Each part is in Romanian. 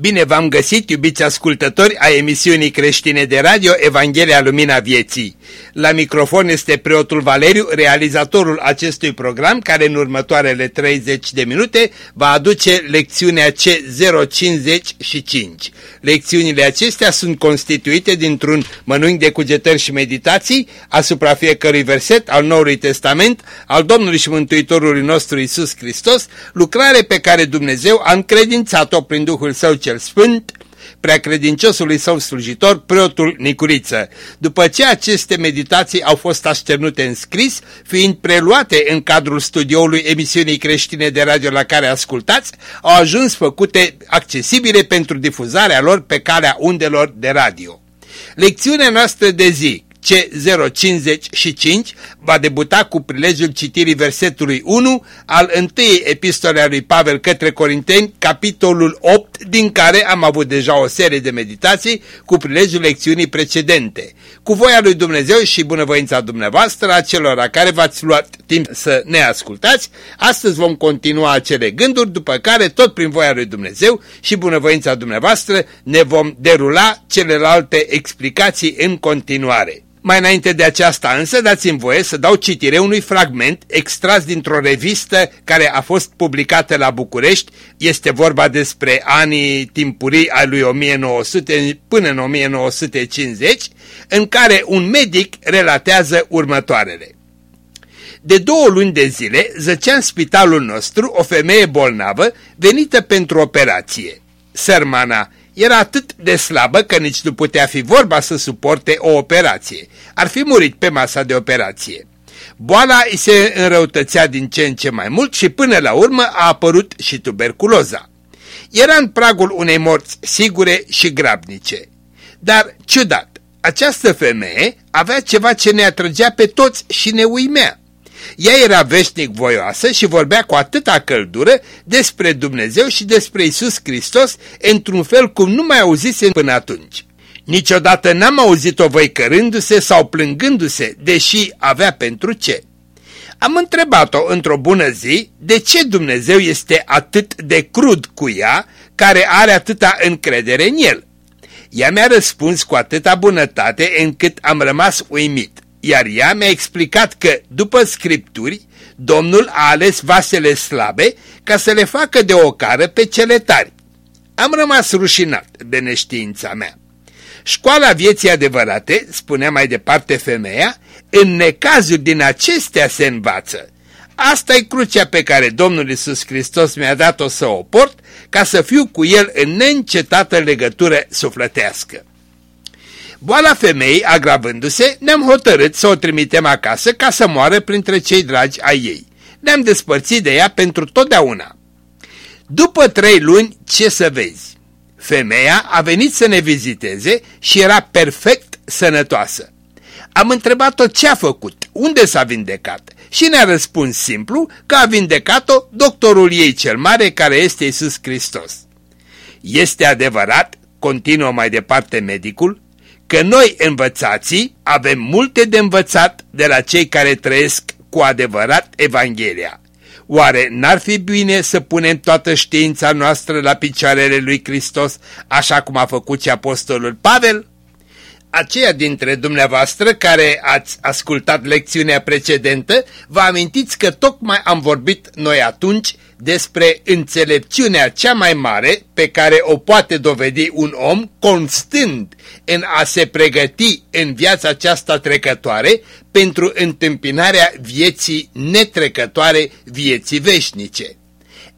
Bine v-am găsit, iubiți ascultători a emisiunii creștine de radio Evanghelia Lumina Vieții. La microfon este preotul Valeriu, realizatorul acestui program, care în următoarele 30 de minute va aduce lecțiunea C055. Lecțiunile acestea sunt constituite dintr-un mănânc de cugetări și meditații asupra fiecărui verset al Noului Testament al Domnului și Mântuitorului nostru Isus Hristos, lucrare pe care Dumnezeu a încredințat-o prin Duhul Său cel Sfânt, preacredinciosului său slujitor, preotul Nicuriță. După ce aceste meditații au fost așternute în scris, fiind preluate în cadrul studioului emisiunii creștine de radio la care ascultați, au ajuns făcute accesibile pentru difuzarea lor pe calea undelor de radio. Lecțiunea noastră de zi, C055 va debuta cu prilejul citirii versetului 1 al întâiei epistole a lui Pavel către Corinteni, capitolul 8, din care am avut deja o serie de meditații cu prilejul lecțiunii precedente. Cu voia lui Dumnezeu și bunăvoința dumneavoastră, a celor care v-ați luat timp să ne ascultați, astăzi vom continua acele gânduri, după care, tot prin voia lui Dumnezeu și bunăvoința dumneavoastră, ne vom derula celelalte explicații în continuare. Mai înainte de aceasta însă, dați-mi voie să dau citire unui fragment extras dintr-o revistă care a fost publicată la București. Este vorba despre anii timpurii ai lui 1900 până în 1950, în care un medic relatează următoarele. De două luni de zile zăcea în spitalul nostru o femeie bolnavă venită pentru operație. Sărmana era atât de slabă că nici nu putea fi vorba să suporte o operație. Ar fi murit pe masa de operație. Boala îi se înrăutățea din ce în ce mai mult și până la urmă a apărut și tuberculoza. Era în pragul unei morți sigure și grabnice. Dar, ciudat, această femeie avea ceva ce ne atrăgea pe toți și ne uimea. Ea era veșnic voioasă și vorbea cu atâta căldură despre Dumnezeu și despre Isus Hristos într-un fel cum nu mai auzise până atunci. Niciodată n-am auzit-o văicărându-se sau plângându-se, deși avea pentru ce. Am întrebat-o într-o bună zi de ce Dumnezeu este atât de crud cu ea, care are atâta încredere în el. Ea mi-a răspuns cu atâta bunătate încât am rămas uimit iar ea mi-a explicat că, după scripturi, Domnul a ales vasele slabe ca să le facă de ocară pe cele tari. Am rămas rușinat de neștiința mea. Școala vieții adevărate, spunea mai departe femeia, în necazuri din acestea se învață. Asta e crucea pe care Domnul Isus Hristos mi-a dat-o să o port ca să fiu cu El în neîncetată legătură sufletească. Boala femeii, agravându-se, ne-am hotărât să o trimitem acasă ca să moară printre cei dragi ai ei. Ne-am despărțit de ea pentru totdeauna. După trei luni, ce să vezi? Femeia a venit să ne viziteze și era perfect sănătoasă. Am întrebat-o ce a făcut, unde s-a vindecat și ne-a răspuns simplu că a vindecat-o doctorul ei cel mare care este Isus Hristos. Este adevărat, continuă mai departe medicul, că noi învățații avem multe de învățat de la cei care trăiesc cu adevărat Evanghelia. Oare n-ar fi bine să punem toată știința noastră la picioarele lui Hristos, așa cum a făcut și apostolul Pavel? Aceia dintre dumneavoastră care ați ascultat lecțiunea precedentă, vă amintiți că tocmai am vorbit noi atunci despre înțelepciunea cea mai mare pe care o poate dovedi un om constând în a se pregăti în viața aceasta trecătoare pentru întâmpinarea vieții netrecătoare, vieții veșnice.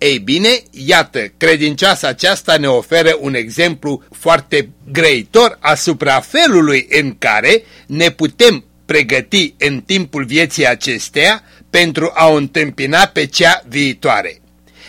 Ei bine, iată, credincioasa aceasta ne oferă un exemplu foarte greitor asupra felului în care ne putem pregăti în timpul vieții acesteia pentru a o întâmpina pe cea viitoare.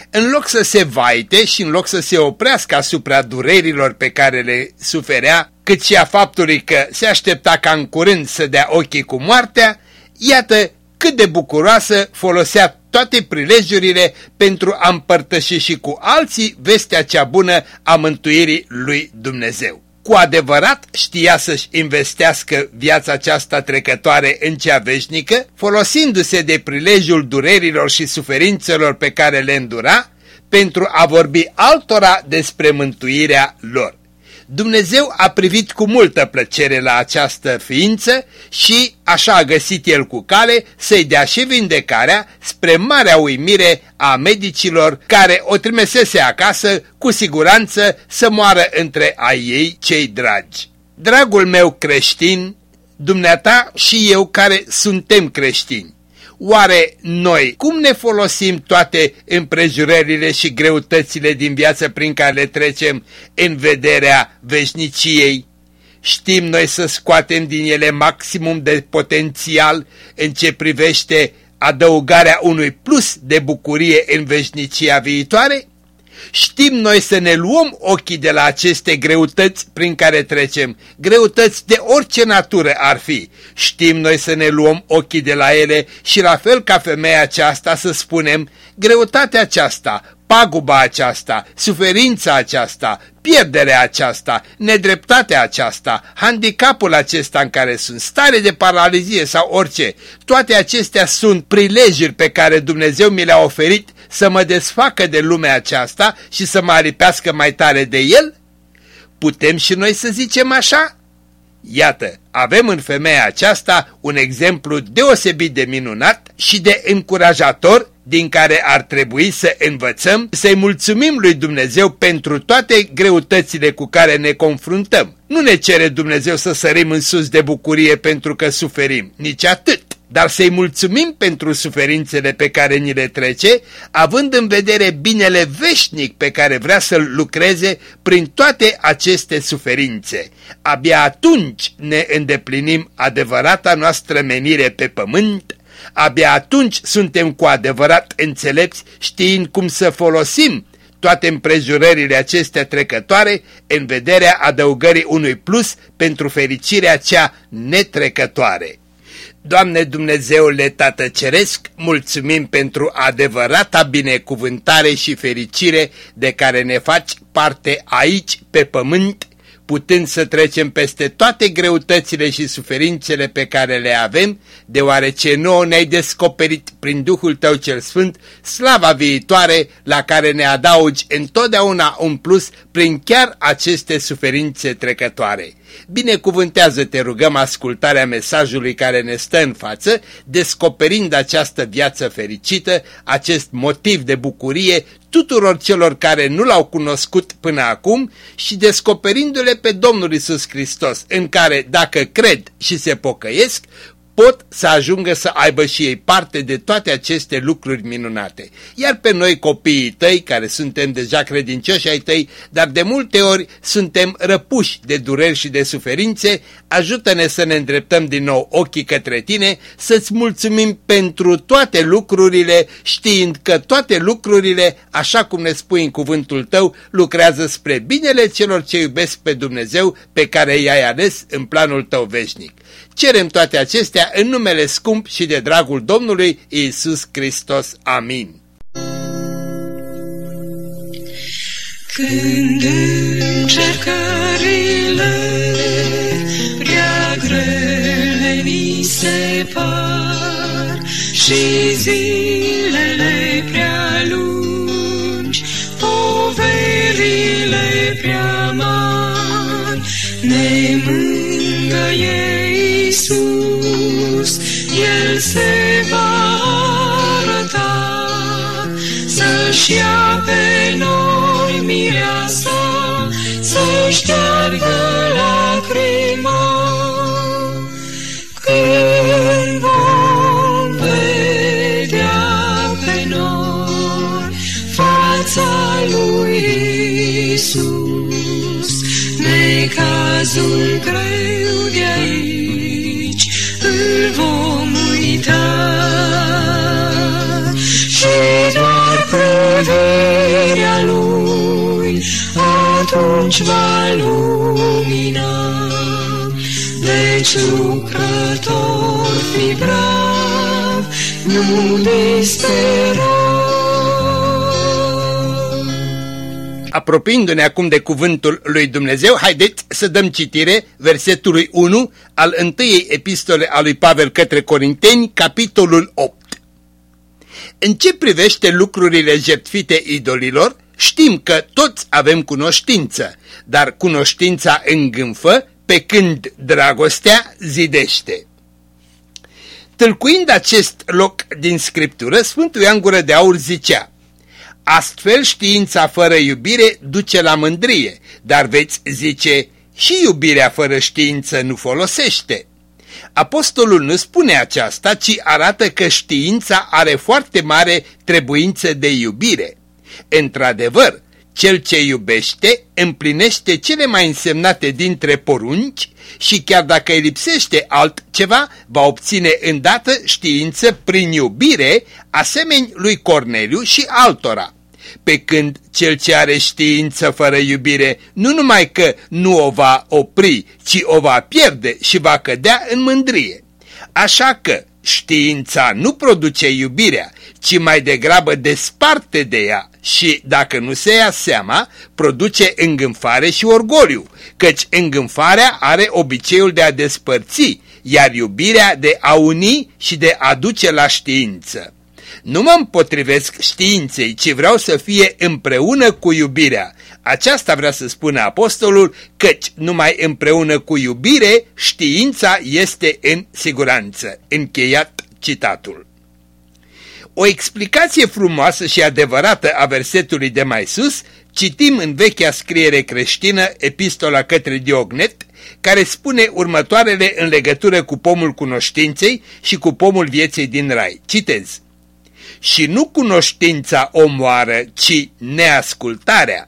În loc să se vaite și în loc să se oprească asupra durerilor pe care le suferea, cât și a faptului că se aștepta ca în curând să dea ochii cu moartea, iată cât de bucuroasă folosea toate prilejurile pentru a împărtăși și cu alții vestea cea bună a mântuirii lui Dumnezeu. Cu adevărat știa să-și investească viața aceasta trecătoare în cea veșnică, folosindu-se de prilejul durerilor și suferințelor pe care le îndura, pentru a vorbi altora despre mântuirea lor. Dumnezeu a privit cu multă plăcere la această ființă și așa a găsit el cu cale să-i dea și vindecarea spre marea uimire a medicilor care o trimisese acasă cu siguranță să moară între a ei cei dragi. Dragul meu creștin, dumneata și eu care suntem creștini, Oare noi cum ne folosim toate împrejurările și greutățile din viață prin care le trecem în vederea veșniciei? Știm noi să scoatem din ele maximum de potențial în ce privește adăugarea unui plus de bucurie în veșnicia viitoare? Știm noi să ne luăm ochii de la aceste greutăți prin care trecem, greutăți de orice natură ar fi. Știm noi să ne luăm ochii de la ele și la fel ca femeia aceasta să spunem, greutatea aceasta, paguba aceasta, suferința aceasta, pierderea aceasta, nedreptatea aceasta, handicapul acesta în care sunt, stare de paralizie sau orice, toate acestea sunt prilejuri pe care Dumnezeu mi le-a oferit să mă desfacă de lumea aceasta și să mă aripească mai tare de el? Putem și noi să zicem așa? Iată, avem în femeia aceasta un exemplu deosebit de minunat și de încurajator din care ar trebui să învățăm să-i mulțumim lui Dumnezeu pentru toate greutățile cu care ne confruntăm. Nu ne cere Dumnezeu să sărim în sus de bucurie pentru că suferim, nici atât dar să-i mulțumim pentru suferințele pe care ni le trece, având în vedere binele veșnic pe care vrea să-l lucreze prin toate aceste suferințe. Abia atunci ne îndeplinim adevărata noastră menire pe pământ, abia atunci suntem cu adevărat înțelepți știind cum să folosim toate împrejurările acestea trecătoare în vederea adăugării unui plus pentru fericirea cea netrecătoare. Doamne Dumnezeule Tată Ceresc, mulțumim pentru adevărata binecuvântare și fericire de care ne faci parte aici pe pământ, putând să trecem peste toate greutățile și suferințele pe care le avem, deoarece nouă ne-ai descoperit prin Duhul Tău cel Sfânt slava viitoare la care ne adaugi întotdeauna un plus prin chiar aceste suferințe trecătoare. Binecuvântează-te, rugăm, ascultarea mesajului care ne stă în față, descoperind această viață fericită, acest motiv de bucurie tuturor celor care nu l-au cunoscut până acum și descoperindu-le pe Domnul Isus Hristos, în care, dacă cred și se pocăiesc, pot să ajungă să aibă și ei parte de toate aceste lucruri minunate. Iar pe noi copiii tăi, care suntem deja credincioși ai tăi, dar de multe ori suntem răpuși de dureri și de suferințe, ajută-ne să ne îndreptăm din nou ochii către tine, să-ți mulțumim pentru toate lucrurile, știind că toate lucrurile, așa cum ne spui în cuvântul tău, lucrează spre binele celor ce iubesc pe Dumnezeu, pe care i-ai ales în planul tău veșnic. Cerem toate acestea în numele scump și de dragul Domnului Isus Hristos. Amin. Când încercările prea grele ni se par și zilele prea lungi, poverile prea mari, ne El se va arăta, să-și ia pe noi mireasa, să șteargă lacrima. Când vom vedea pe noi fața lui Iisus, necazul greu de aici, îl vom uita și doar privirea lui atunci va lumina. Deci lucrător fi brav, nu dispera. Apropiindu-ne acum de cuvântul lui Dumnezeu, haideți să dăm citire versetului 1 al întâiei epistole a lui Pavel către Corinteni, capitolul 8. În ce privește lucrurile jertfite idolilor, știm că toți avem cunoștință, dar cunoștința îngânfă pe când dragostea zidește. Tâlcuind acest loc din Scriptură, Sfântul Ioan Gură de Aur zicea, Astfel știința fără iubire duce la mândrie, dar veți zice, și iubirea fără știință nu folosește. Apostolul nu spune aceasta, ci arată că știința are foarte mare trebuință de iubire. Într-adevăr, cel ce iubește împlinește cele mai însemnate dintre porunci și chiar dacă îi lipsește altceva, va obține îndată știință prin iubire, asemeni lui Corneliu și altora. Pe când cel ce are știință fără iubire nu numai că nu o va opri, ci o va pierde și va cădea în mândrie. Așa că știința nu produce iubirea, ci mai degrabă desparte de ea și, dacă nu se ia seama, produce îngânfare și orgoliu, căci îngânfarea are obiceiul de a despărți, iar iubirea de a uni și de a duce la știință. Nu mă împotrivesc științei, ci vreau să fie împreună cu iubirea. Aceasta vrea să spună apostolul, căci numai împreună cu iubire știința este în siguranță. Încheiat citatul. O explicație frumoasă și adevărată a versetului de mai sus citim în vechea scriere creștină, epistola către Diognet, care spune următoarele în legătură cu pomul cunoștinței și cu pomul vieții din rai. Citez. Și nu cunoștința omoară, ci neascultarea.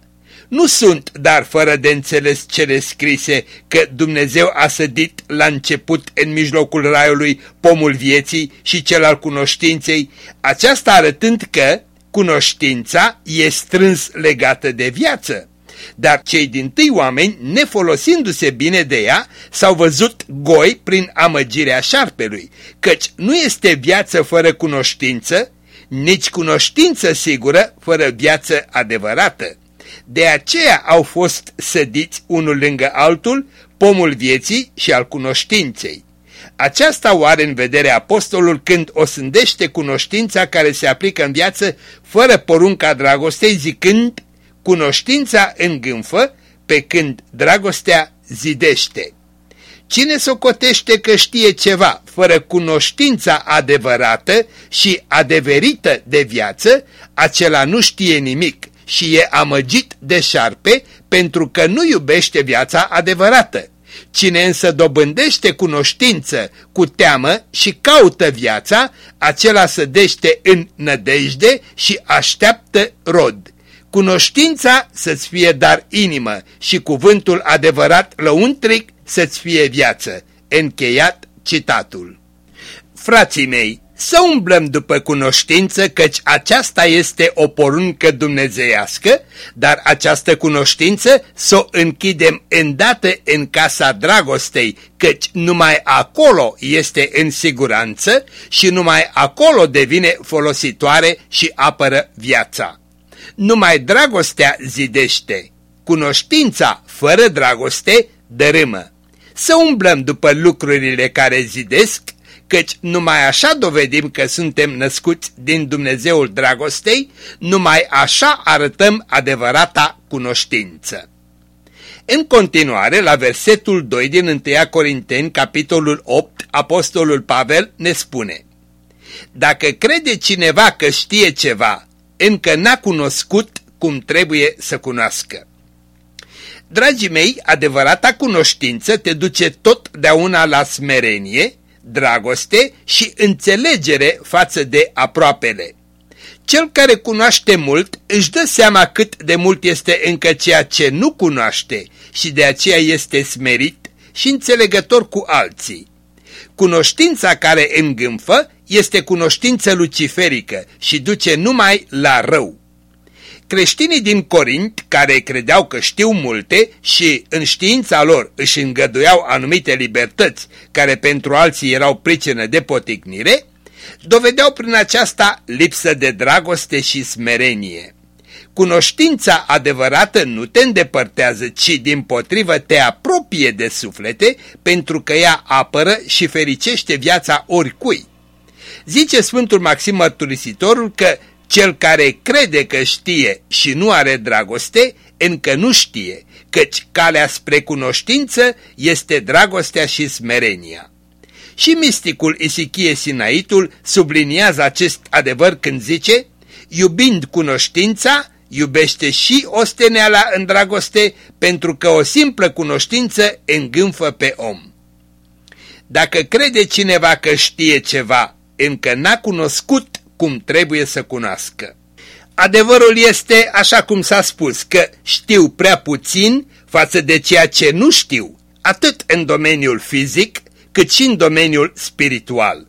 Nu sunt, dar fără de înțeles cele scrise că Dumnezeu a sădit la început în mijlocul raiului pomul vieții și cel al cunoștinței, aceasta arătând că cunoștința e strâns legată de viață. Dar cei din tâi oameni, nefolosindu-se bine de ea, s-au văzut goi prin amăgirea șarpelui, căci nu este viață fără cunoștință, nici cunoștință sigură fără viață adevărată. De aceea au fost sădiți unul lângă altul pomul vieții și al cunoștinței. Aceasta o are în vedere apostolul când o sândește cunoștința care se aplică în viață fără porunca dragostei zicând cunoștința îngânfă pe când dragostea zidește. Cine socotește că știe ceva fără cunoștința adevărată și adeverită de viață, acela nu știe nimic și e amăgit de șarpe pentru că nu iubește viața adevărată. Cine însă dobândește cunoștință cu teamă și caută viața, acela sădește în nădejde și așteaptă rod. Cunoștința să-ți fie dar inimă și cuvântul adevărat lăuntric să-ți fie viață. Încheiat citatul. Frații mei, să umblăm după cunoștință, căci aceasta este o poruncă dumnezeiască, dar această cunoștință să o închidem îndată în casa dragostei, căci numai acolo este în siguranță și numai acolo devine folositoare și apără viața. Numai dragostea zidește, cunoștința fără dragoste dărâmă. Să umblăm după lucrurile care zidesc, căci numai așa dovedim că suntem născuți din Dumnezeul dragostei, numai așa arătăm adevărata cunoștință. În continuare, la versetul 2 din 1 Corinteni, capitolul 8, apostolul Pavel ne spune Dacă crede cineva că știe ceva, încă n-a cunoscut cum trebuie să cunoască. Dragii mei, adevărata cunoștință te duce totdeauna la smerenie, dragoste și înțelegere față de aproapele. Cel care cunoaște mult își dă seama cât de mult este încă ceea ce nu cunoaște și de aceea este smerit și înțelegător cu alții. Cunoștința care îngânfă este cunoștință luciferică și duce numai la rău. Creștinii din Corint, care credeau că știu multe și în știința lor își îngăduiau anumite libertăți care pentru alții erau pricină de poticnire, dovedeau prin aceasta lipsă de dragoste și smerenie. Cunoștința adevărată nu te îndepărtează, ci din potrivă te apropie de suflete, pentru că ea apără și fericește viața oricui. Zice Sfântul Maxim Mărturisitorul că cel care crede că știe și nu are dragoste, încă nu știe, căci calea spre cunoștință este dragostea și smerenia. Și misticul Isichie Sinaitul subliniază acest adevăr când zice, iubind cunoștința, iubește și osteneala în dragoste, pentru că o simplă cunoștință îngânfă pe om. Dacă crede cineva că știe ceva, încă n-a cunoscut cum trebuie să cunoască. Adevărul este, așa cum s-a spus, că știu prea puțin față de ceea ce nu știu, atât în domeniul fizic, cât și în domeniul spiritual.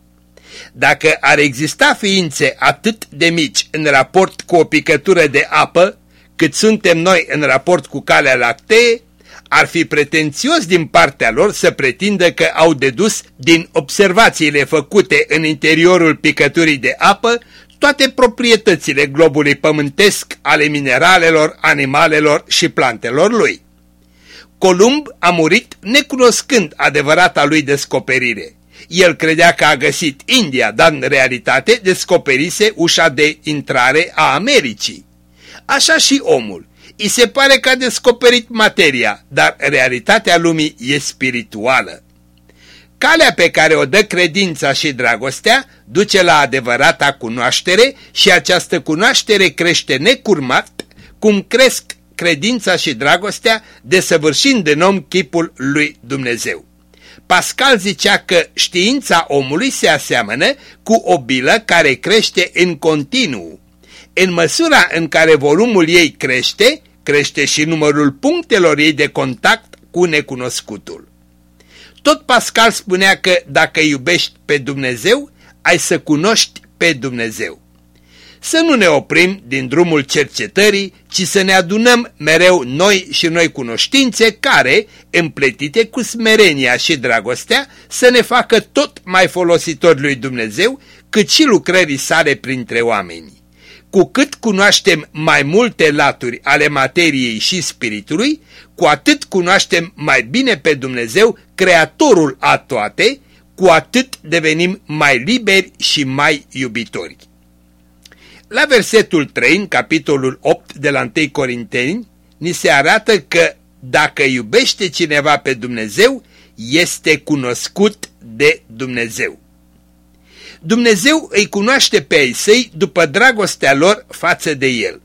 Dacă ar exista ființe atât de mici în raport cu o picătură de apă, cât suntem noi în raport cu calea lactee, ar fi pretențios din partea lor să pretindă că au dedus din observațiile făcute în interiorul picăturii de apă toate proprietățile globului pământesc ale mineralelor, animalelor și plantelor lui. Columb a murit necunoscând adevărata lui descoperire. El credea că a găsit India, dar în realitate descoperise ușa de intrare a Americii. Așa și omul. I se pare că a descoperit materia, dar realitatea lumii e spirituală. Calea pe care o dă credința și dragostea duce la adevărata cunoaștere și această cunoaștere crește necurmat, cum cresc credința și dragostea, desăvârșind în om chipul lui Dumnezeu. Pascal zicea că știința omului se aseamănă cu o bilă care crește în continuu. În măsura în care volumul ei crește, crește și numărul punctelor ei de contact cu necunoscutul. Tot Pascal spunea că dacă iubești pe Dumnezeu, ai să cunoști pe Dumnezeu. Să nu ne oprim din drumul cercetării, ci să ne adunăm mereu noi și noi cunoștințe care, împletite cu smerenia și dragostea, să ne facă tot mai folositori lui Dumnezeu, cât și lucrării sale printre oameni. Cu cât cunoaștem mai multe laturi ale materiei și spiritului, cu atât cunoaștem mai bine pe Dumnezeu, Creatorul a toate, cu atât devenim mai liberi și mai iubitori. La versetul 3, în capitolul 8 de la 1 Corinteni, ni se arată că dacă iubește cineva pe Dumnezeu, este cunoscut de Dumnezeu. Dumnezeu îi cunoaște pe ei săi după dragostea lor față de El.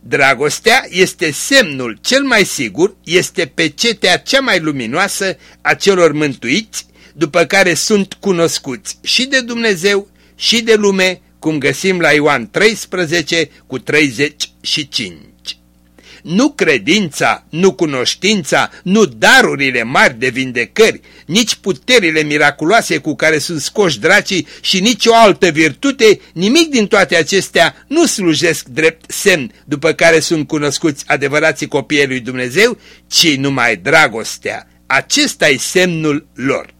Dragostea este semnul cel mai sigur, este pecetea cea mai luminoasă a celor mântuiți, după care sunt cunoscuți și de Dumnezeu și de lume, cum găsim la Ioan 13 cu 35. Nu credința, nu cunoștința, nu darurile mari de vindecări, nici puterile miraculoase cu care sunt scoși dracii și nici o altă virtute, nimic din toate acestea nu slujesc drept semn după care sunt cunoscuți adevărații copiii lui Dumnezeu, ci numai dragostea. Acesta e semnul lor.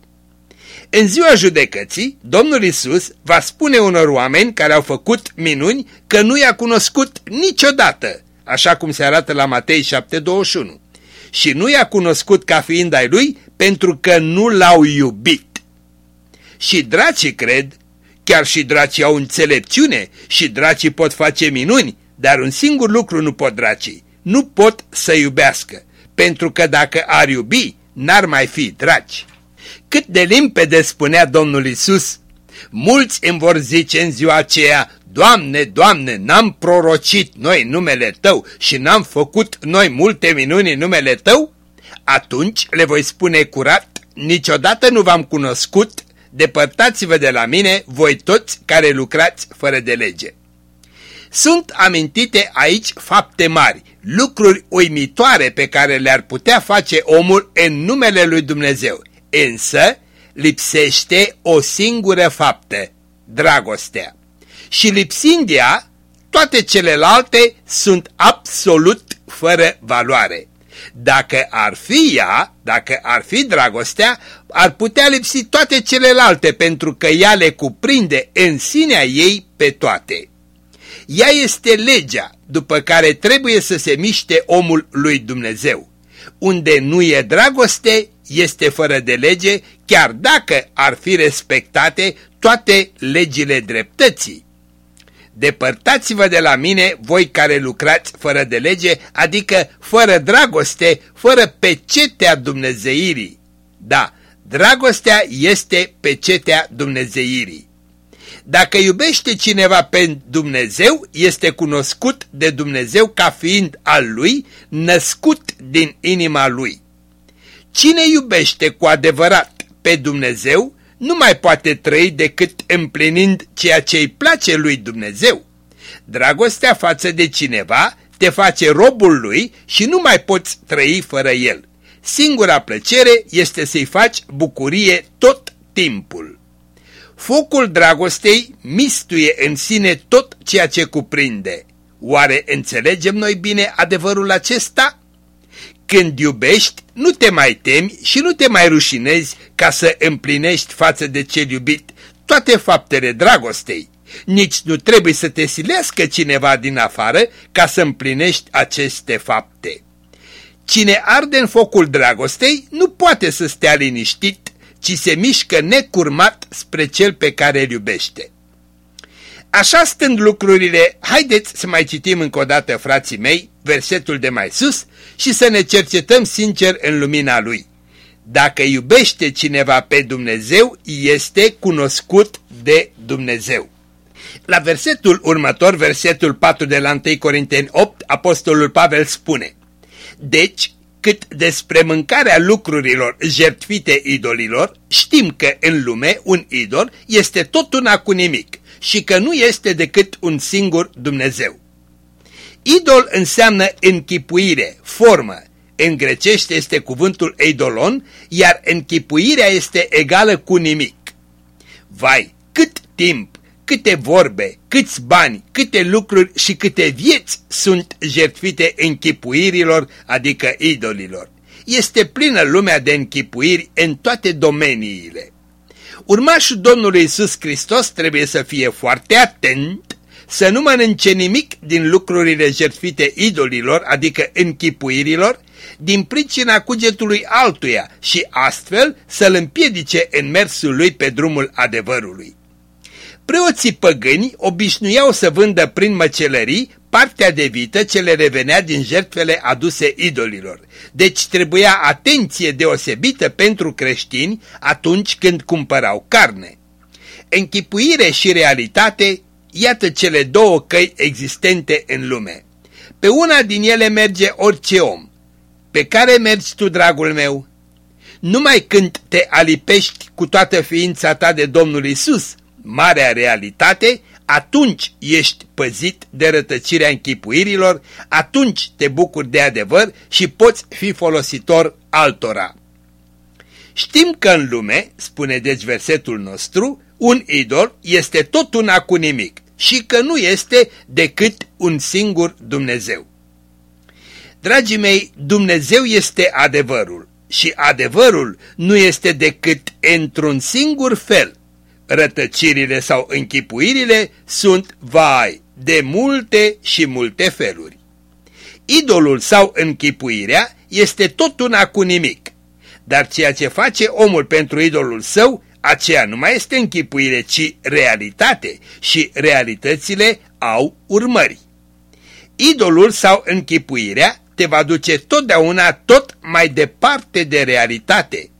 În ziua judecății, Domnul Isus va spune unor oameni care au făcut minuni că nu i-a cunoscut niciodată, așa cum se arată la Matei 7:21. Și nu i-a cunoscut ca fiind ai lui pentru că nu l-au iubit. Și dracii cred, chiar și dracii au înțelepciune și dracii pot face minuni, dar un singur lucru nu pot dracii, nu pot să iubească, pentru că dacă ar iubi, n-ar mai fi draci. Cât de limpede spunea Domnul Isus, mulți îmi vor zice în ziua aceea, Doamne, Doamne, n-am prorocit noi numele Tău și n-am făcut noi multe minuni în numele Tău? Atunci le voi spune curat, niciodată nu v-am cunoscut, depărtați-vă de la mine, voi toți care lucrați fără de lege. Sunt amintite aici fapte mari, lucruri uimitoare pe care le-ar putea face omul în numele lui Dumnezeu, însă lipsește o singură faptă, dragostea. Și lipsind ea, toate celelalte sunt absolut fără valoare. Dacă ar fi ea, dacă ar fi dragostea, ar putea lipsi toate celelalte pentru că ea le cuprinde în sinea ei pe toate. Ea este legea după care trebuie să se miște omul lui Dumnezeu. Unde nu e dragoste, este fără de lege, chiar dacă ar fi respectate toate legile dreptății. Depărtați-vă de la mine, voi care lucrați fără de lege, adică fără dragoste, fără pecetea dumnezeirii. Da, dragostea este pecetea dumnezeirii. Dacă iubește cineva pe Dumnezeu, este cunoscut de Dumnezeu ca fiind al lui, născut din inima lui. Cine iubește cu adevărat pe Dumnezeu, nu mai poate trăi decât împlinind ceea ce îi place lui Dumnezeu. Dragostea față de cineva te face robul lui și nu mai poți trăi fără el. Singura plăcere este să-i faci bucurie tot timpul. Focul dragostei mistuie în sine tot ceea ce cuprinde. Oare înțelegem noi bine adevărul acesta? Când iubești, nu te mai temi și nu te mai rușinezi ca să împlinești față de cel iubit toate faptele dragostei. Nici nu trebuie să te silească cineva din afară ca să împlinești aceste fapte. Cine arde în focul dragostei nu poate să stea liniștit, ci se mișcă necurmat spre cel pe care îl iubește. Așa stând lucrurile, haideți să mai citim încă o dată, frații mei, versetul de mai sus și să ne cercetăm sincer în lumina lui. Dacă iubește cineva pe Dumnezeu, este cunoscut de Dumnezeu. La versetul următor, versetul 4 de la 1 Corinteni 8, apostolul Pavel spune Deci, cât despre mâncarea lucrurilor jertfite idolilor, știm că în lume un idol este tot una cu nimic și că nu este decât un singur Dumnezeu. Idol înseamnă închipuire, formă. În grecește este cuvântul eidolon, iar închipuirea este egală cu nimic. Vai, cât timp, câte vorbe, câți bani, câte lucruri și câte vieți sunt jertfite închipuirilor, adică idolilor. Este plină lumea de închipuiri în toate domeniile. Urmașul Domnului Isus Hristos trebuie să fie foarte atent să nu mănânce nimic din lucrurile jertfite idolilor, adică închipuirilor, din pricina cugetului altuia și astfel să-l împiedice în mersul lui pe drumul adevărului. Preoții păgâni obișnuiau să vândă prin măcelării partea de vită ce le revenea din jertfele aduse idolilor. Deci trebuia atenție deosebită pentru creștini atunci când cumpărau carne. Închipuire și realitate, iată cele două căi existente în lume. Pe una din ele merge orice om. Pe care mergi tu, dragul meu? Numai când te alipești cu toată ființa ta de Domnul Isus, marea realitate, atunci ești păzit de rătăcirea închipuirilor, atunci te bucuri de adevăr și poți fi folositor altora. Știm că în lume, spune deci versetul nostru, un idol este tot una cu nimic și că nu este decât un singur Dumnezeu. Dragii mei, Dumnezeu este adevărul și adevărul nu este decât într-un singur fel – Rătăcirile sau închipuirile sunt, vai, de multe și multe feluri. Idolul sau închipuirea este tot una cu nimic, dar ceea ce face omul pentru idolul său, aceea nu mai este închipuire, ci realitate și realitățile au urmări. Idolul sau închipuirea te va duce totdeauna tot mai departe de realitate.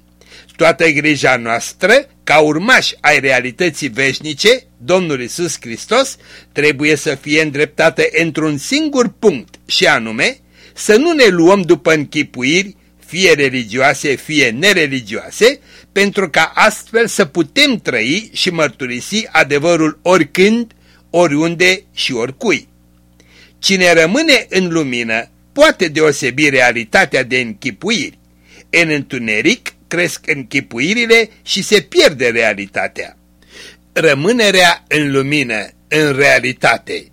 Toată grija noastră ca urmași ai realității veșnice, Domnul Isus Hristos trebuie să fie îndreptată într-un singur punct și anume să nu ne luăm după închipuiri, fie religioase, fie nereligioase, pentru ca astfel să putem trăi și mărturisi adevărul oricând, oriunde și oricui. Cine rămâne în lumină poate deosebi realitatea de închipuiri. În întuneric cresc închipuirile și se pierde realitatea. Rămânerea în lumină, în realitate.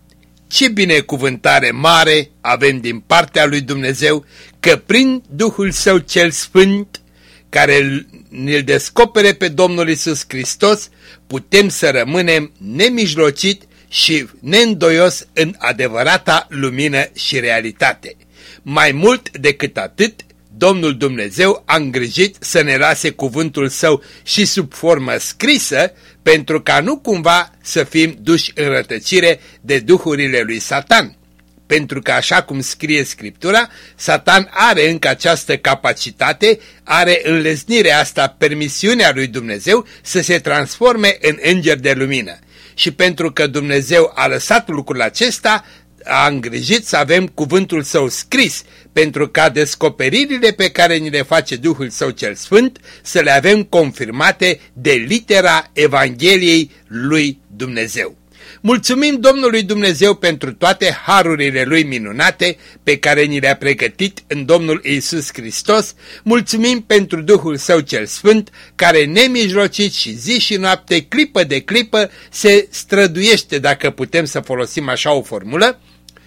Ce binecuvântare mare avem din partea lui Dumnezeu că prin Duhul Său cel Sfânt, care ne-l descopere pe Domnul Isus Hristos, putem să rămânem nemijlocit și neîndoios în adevărata lumină și realitate. Mai mult decât atât, Domnul Dumnezeu a îngrijit să ne lase cuvântul său și sub formă scrisă, pentru ca nu cumva să fim duși în rătăcire de duhurile lui Satan. Pentru că așa cum scrie Scriptura, Satan are încă această capacitate, are înlesnirea asta, permisiunea lui Dumnezeu să se transforme în înger de lumină. Și pentru că Dumnezeu a lăsat lucrul acesta, a îngrijit să avem cuvântul său scris, pentru ca descoperirile pe care ni le face Duhul Său cel Sfânt să le avem confirmate de litera Evangheliei lui Dumnezeu. Mulțumim Domnului Dumnezeu pentru toate harurile Lui minunate pe care ni le-a pregătit în Domnul Isus Hristos. Mulțumim pentru Duhul Său cel Sfânt, care nemijlocit și zi și noapte, clipă de clipă, se străduiește, dacă putem să folosim așa o formulă,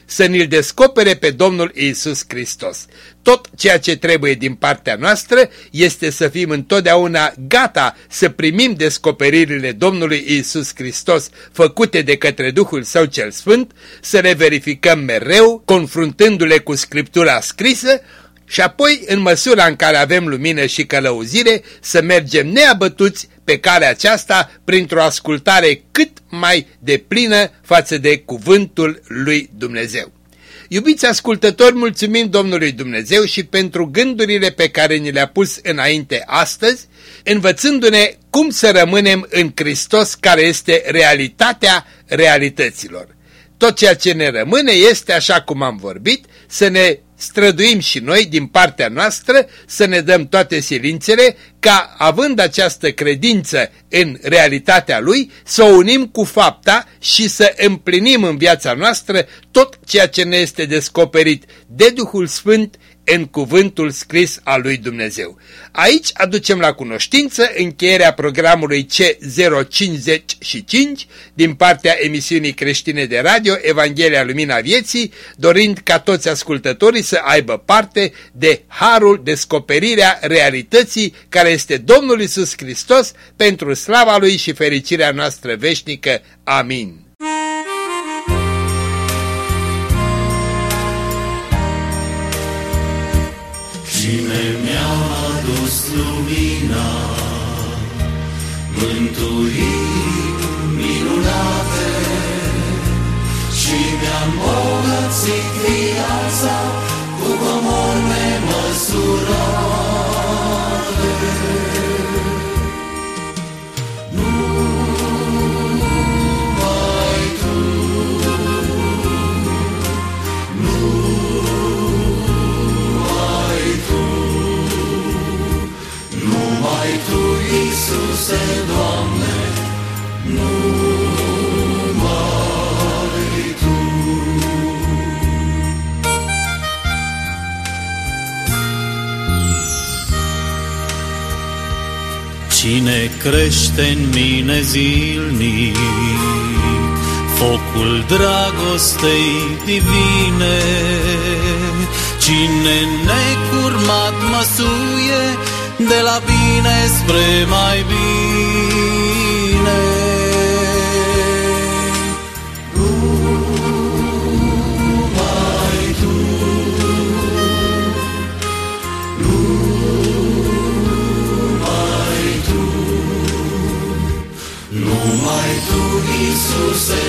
să ne-L descopere pe Domnul Isus Hristos. Tot ceea ce trebuie din partea noastră este să fim întotdeauna gata să primim descoperirile Domnului Isus Hristos făcute de către Duhul Său cel Sfânt, să le verificăm mereu, confruntându-le cu Scriptura scrisă, și apoi, în măsura în care avem lumină și călăuzire, să mergem neabătuți pe calea aceasta printr-o ascultare cât mai deplină față de cuvântul lui Dumnezeu. Iubiți ascultători, mulțumim Domnului Dumnezeu și pentru gândurile pe care ni le-a pus înainte astăzi, învățându-ne cum să rămânem în Hristos care este realitatea realităților. Tot ceea ce ne rămâne este, așa cum am vorbit, să ne străduim și noi din partea noastră să ne dăm toate silințele ca, având această credință în realitatea Lui, să o unim cu fapta și să împlinim în viața noastră tot ceea ce ne este descoperit de Duhul Sfânt în cuvântul scris al lui Dumnezeu. Aici aducem la cunoștință încheierea programului C055 din partea emisiunii creștine de radio Evanghelia Lumina Vieții, dorind ca toți ascultătorii să aibă parte de harul descoperirea realității care este Domnul Isus Hristos pentru slava Lui și fericirea noastră veșnică. Amin. Cine mi-a adus lumina, mântuiri minunate și mi-a îmbogățit viața cu comori nemăsurate. Iisuse, Doamne, numai Tu. Cine crește în mine zilnic Focul dragostei divine Cine necurmat măsuie De la bine spre mai bine. Numai Tu, Iisuse,